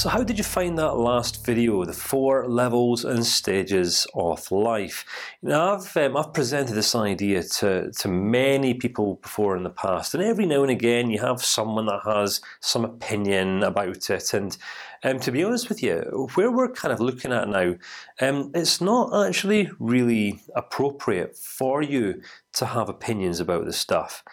So how did you find that last video, the four levels and stages of life? Now I've um, I've presented this idea to to many people before in the past, and every now and again you have someone that has some opinion about it. And um, to be honest with you, where we're kind of looking at now, um, it's not actually really appropriate for you to have opinions about this stuff.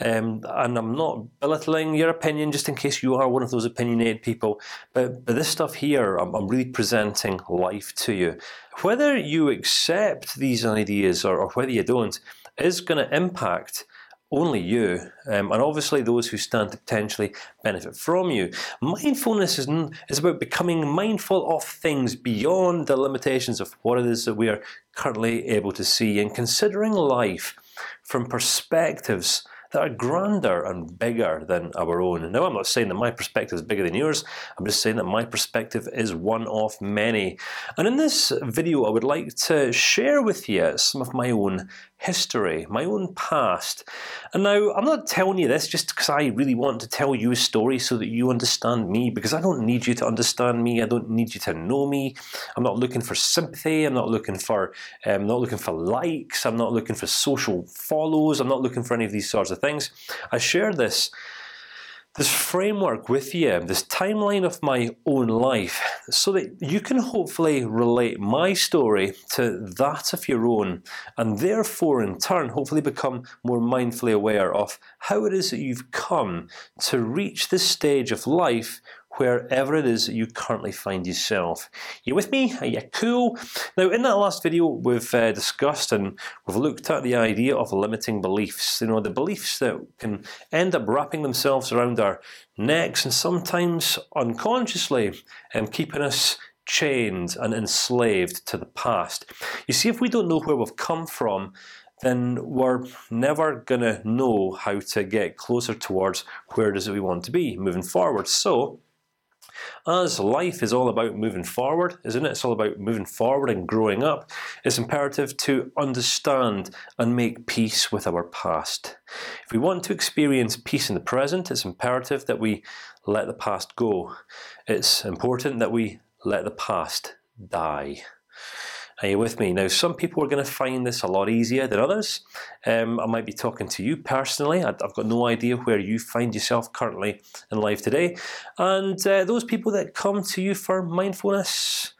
Um, and I'm not belittling your opinion, just in case you are one of those opinionated people. But but this stuff here, I'm, I'm really presenting life to you. Whether you accept these ideas or, or whether you don't, is going to impact only you, um, and obviously those who stand to potentially benefit from you. Mindfulness is is about becoming mindful of things beyond the limitations of what it is that we are currently able to see, and considering life from perspectives that are grander and bigger than our own. Now, I'm not saying that my perspective is bigger than yours. I'm just saying that my perspective is one of many. And in this video, I would like to share with you some of my own history, my own past. And now I'm not telling you this just because I really want to tell you a story so that you understand me. Because I don't need you to understand me. I don't need you to know me. I'm not looking for sympathy. I'm not looking for. I'm um, not looking for likes. I'm not looking for social follows. I'm not looking for any of these sorts of things. I share this this framework with you, this timeline of my own life, so that you can hopefully relate my story to that of your own, and therefore, in turn, hopefully become more mindfully aware of how it is that you've come to reach this stage of life wherever it is that you currently find yourself. You with me? Are you cool? Now, in that last video, we've uh, discussed and we've looked at the idea of limiting beliefs. You know, the beliefs that can end up wrapping themselves around our necks and sometimes unconsciously, and um, keeping us chained and enslaved to the past. You see, if we don't know where we've come from, then we're never gonna know how to get closer towards where it is that we want to be moving forward. So as life is all about moving forward, isn't it? It's all about moving forward and growing up. It's imperative to understand and make peace with our past. If we want to experience peace in the present, it's imperative that we let the past go. It's important that we let the past die. Are you with me? Now, some people are going to find this a lot easier than others. Um, I might be talking to you personally. I, have got no idea where you find yourself currently in life today, and uh, those people that come to you for mindfulness,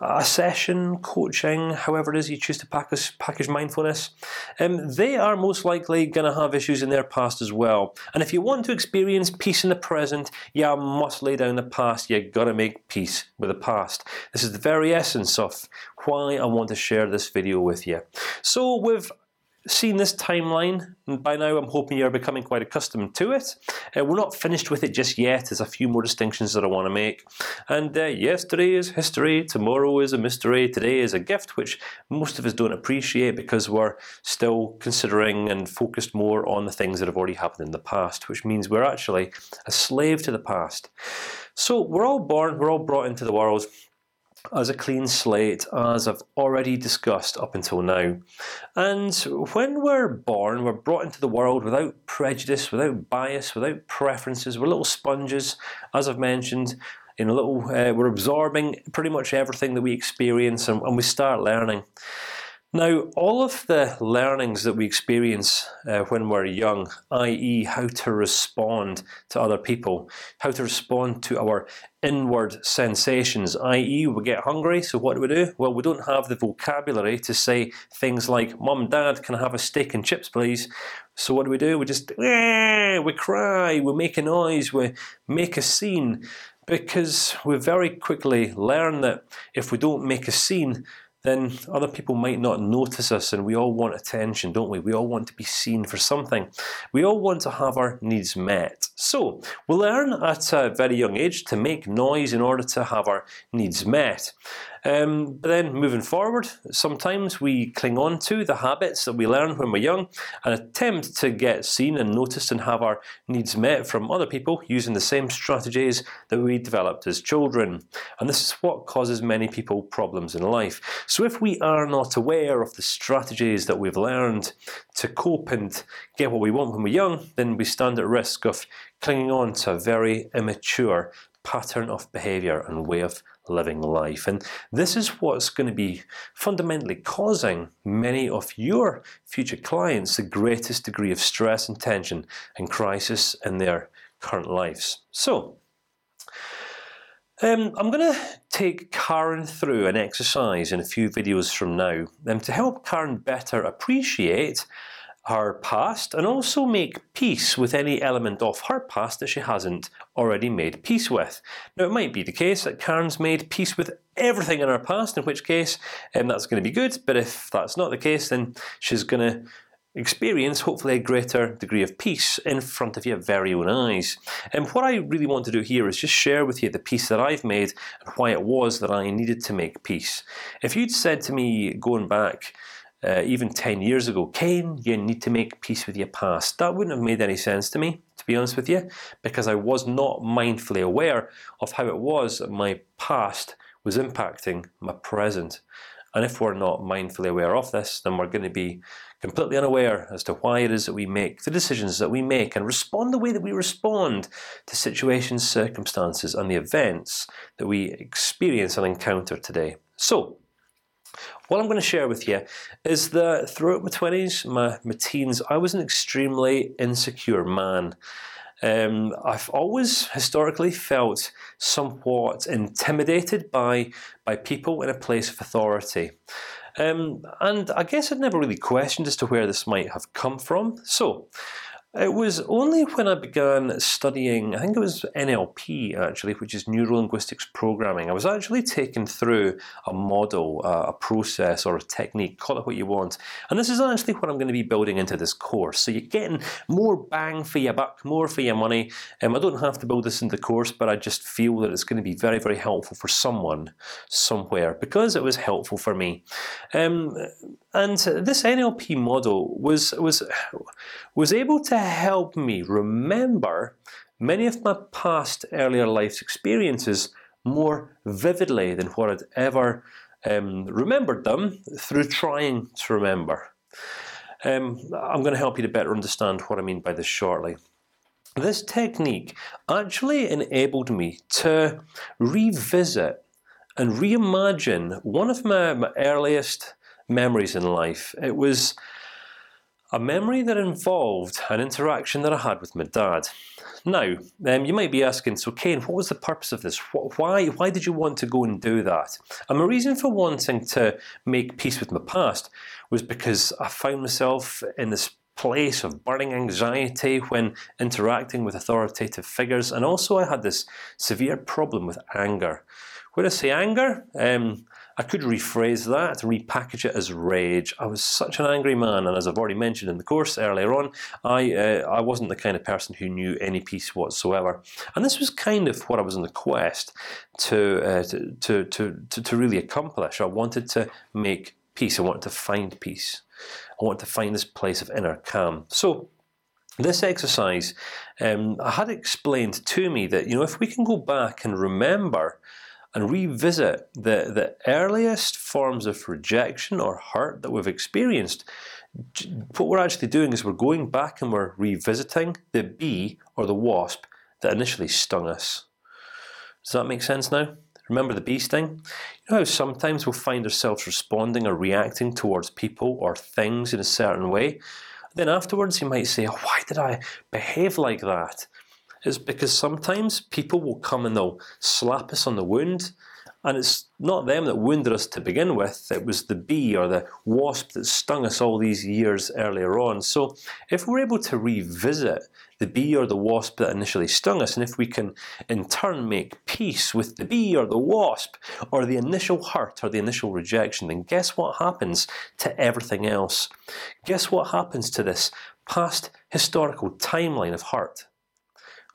a session, coaching, however it is you choose to package, package mindfulness, um, they are most likely going to have issues in their past as well. And if you want to experience peace in the present, you must lay down the past. You got to make peace with the past. This is the very essence of why I want to share this video with you. So with seen this timeline, and by now I'm hoping you're becoming quite accustomed to it. Uh, we're not finished with it just yet. There's a few more distinctions that I want to make. And uh, yesterday is history, tomorrow is a mystery, today is a gift, which most of us don't appreciate because we're still considering and focused more on the things that have already happened in the past, which means we're actually a slave to the past. So we're all born, we're all brought into the world as a clean slate, as I've already discussed up until now. And when we're born, we're brought into the world without prejudice, without bias, without preferences. We're little sponges, as I've mentioned. In a little, uh, we're absorbing pretty much everything that we experience, and, and we start learning. Now, all of the learnings that we experience uh, when we're young, i.e., how to respond to other people, how to respond to our inward sensations, i.e., we get hungry. So what do we do? Well, we don't have the vocabulary to say things like "Mom, Dad, can I have a steak and chips, please?" So what do we do? We just we cry, we make a noise, we make a scene, because we very quickly learn that if we don't make a scene, then other people might not notice us, and we all want attention, don't we? We all want to be seen for something. We all want to have our needs met. So we learn at a very young age to make noise in order to have our needs met. Um, but then moving forward, sometimes we cling on to the habits that we learn when we're young and attempt to get seen and noticed and have our needs met from other people using the same strategies that we developed as children. And this is what causes many people problems in life. So if we are not aware of the strategies that we've learned to cope and get what we want when we're young, then we stand at risk of clinging on to a very immature pattern of behavior and way of living life. And this is what's going to be fundamentally causing many of your future clients the greatest degree of stress and tension and crisis in their current lives. So. Um, I'm going to take Karen through an exercise in a few videos from now um, to help Karen better appreciate her past and also make peace with any element of her past that she hasn't already made peace with. Now, it might be the case that Karen's made peace with everything in her past, in which case um, that's going to be good. But if that's not the case, then she's going to experience hopefully a greater degree of peace in front of your very own eyes. And what I really want to do here is just share with you the peace that I've made and why it was that I needed to make peace. If you'd said to me going back uh, even 10 years ago, Kane, you need to make peace with your past. That wouldn't have made any sense to me, to be honest with you, because I was not mindfully aware of how it was that my past was impacting my present. And if we're not mindfully aware of this, then we're going to be completely unaware as to why it is that we make the decisions that we make and respond the way that we respond to situations, circumstances, and the events that we experience and encounter today. So, what I'm going to share with you is that throughout my twenties, my, my teens, I was an extremely insecure man. Um, I've always historically felt somewhat intimidated by by people in a place of authority. Um, and I guess I'd never really questioned as to where this might have come from. So, it was only when I began studying, I think it was NLP actually, which is neuro linguistics programming. I was actually taken through a model, uh, a process, or a technique. Call it what you want. And this is actually what I'm going to be building into this course. So you're getting more bang for your buck, more for your money. Um, I don't have to build this into the course, but I just feel that it's going to be very, very helpful for someone somewhere because it was helpful for me. Um, and this NLP model was was was able to help me remember many of my past earlier life's experiences more vividly than what I'd ever um, remembered them through trying to remember. Um, I'm going to help you to better understand what I mean by this shortly. This technique actually enabled me to revisit and reimagine one of my, my earliest memories in life. It was a memory that involved an interaction that I had with my dad. Now, um, you might be asking, so Kane, what was the purpose of this? Why, why did you want to go and do that? And my reason for wanting to make peace with my past was because I found myself in this place of burning anxiety when interacting with authoritative figures, and also I had this severe problem with anger. When I say anger, um, I could rephrase that, repackage it as rage. I was such an angry man, and as I've already mentioned in the course earlier on, I uh, I wasn't the kind of person who knew any peace whatsoever. And this was kind of what I was on the quest to uh, to, to, to to really accomplish. I wanted to make peace. I wanted to find peace. I wanted to find this place of inner calm. So this exercise um, had explained to me that you know if we can go back and remember and revisit the the earliest forms of rejection or hurt that we've experienced. What we're actually doing is we're going back and we're revisiting the bee or the wasp that initially stung us. Does that make sense now? Remember the bee sting? You know how sometimes we'll find ourselves responding or reacting towards people or things in a certain way. Then afterwards, you might say, oh, "Why did I behave like that?" Is because sometimes people will come and they'll slap us on the wound, and it's not them that wounded us to begin with. It was the bee or the wasp that stung us all these years earlier on. So, if we're able to revisit the bee or the wasp that initially stung us, and if we can in turn make peace with the bee or the wasp or the initial hurt or the initial rejection, then guess what happens to everything else? Guess what happens to this past historical timeline of hurt?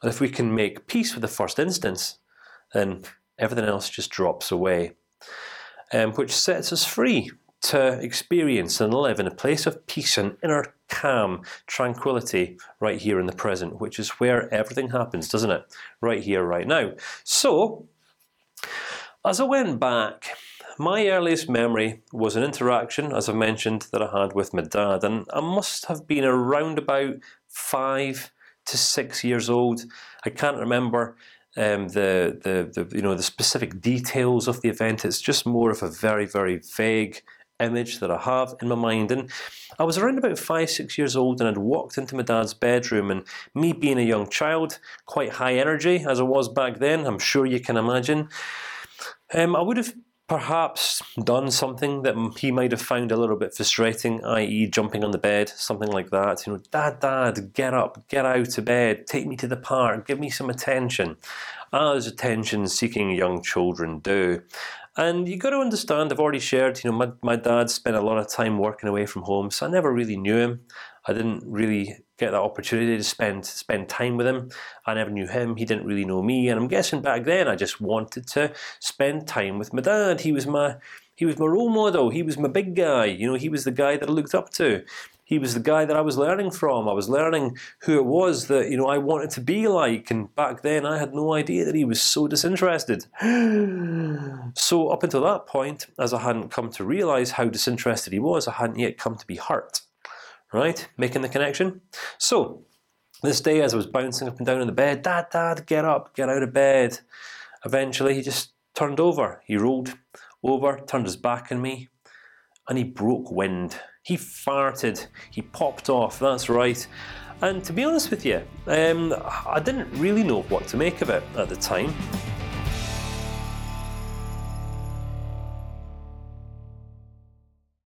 And if we can make peace with the first instance, then everything else just drops away, um, which sets us free to experience and live in a place of peace and inner calm, tranquility, right here in the present, which is where everything happens, doesn't it? Right here, right now. So, as I went back, my earliest memory was an interaction, as I mentioned, that I had with my dad, and I must have been around about five to six years old. I can't remember um, the, the the you know the specific details of the event. It's just more of a very very vague image that I have in my mind. And I was around about five, six years old, and I'd walked into my dad's bedroom. And me being a young child, quite high energy as I was back then, I'm sure you can imagine. Um, I would have perhaps done something that he might have found a little bit frustrating, i.e., jumping on the bed, something like that. You know, Dad, Dad, get up, get out of bed, take me to the park, give me some attention, as attention-seeking young children do. And you got to understand. I've already shared. You know, my my dad spent a lot of time working away from home, so I never really knew him. I didn't really get that opportunity to spend spend time with him. I never knew him. He didn't really know me. And I'm guessing back then I just wanted to spend time with my dad. He was my he was my role model. He was my big guy. You know, he was the guy that I looked up to. He was the guy that I was learning from. I was learning who it was that you know I wanted to be like. And back then, I had no idea that he was so disinterested. so up until that point, as I hadn't come to realize how disinterested he was, I hadn't yet come to be hurt. Right, making the connection. So this day, as I was bouncing up and down in the bed, Dad, Dad, get up, get out of bed. Eventually, he just turned over. He rolled over, turned his back on me, and he broke wind. He farted. He popped off. That's right. And to be honest with you, um, I didn't really know what to make of it at the time.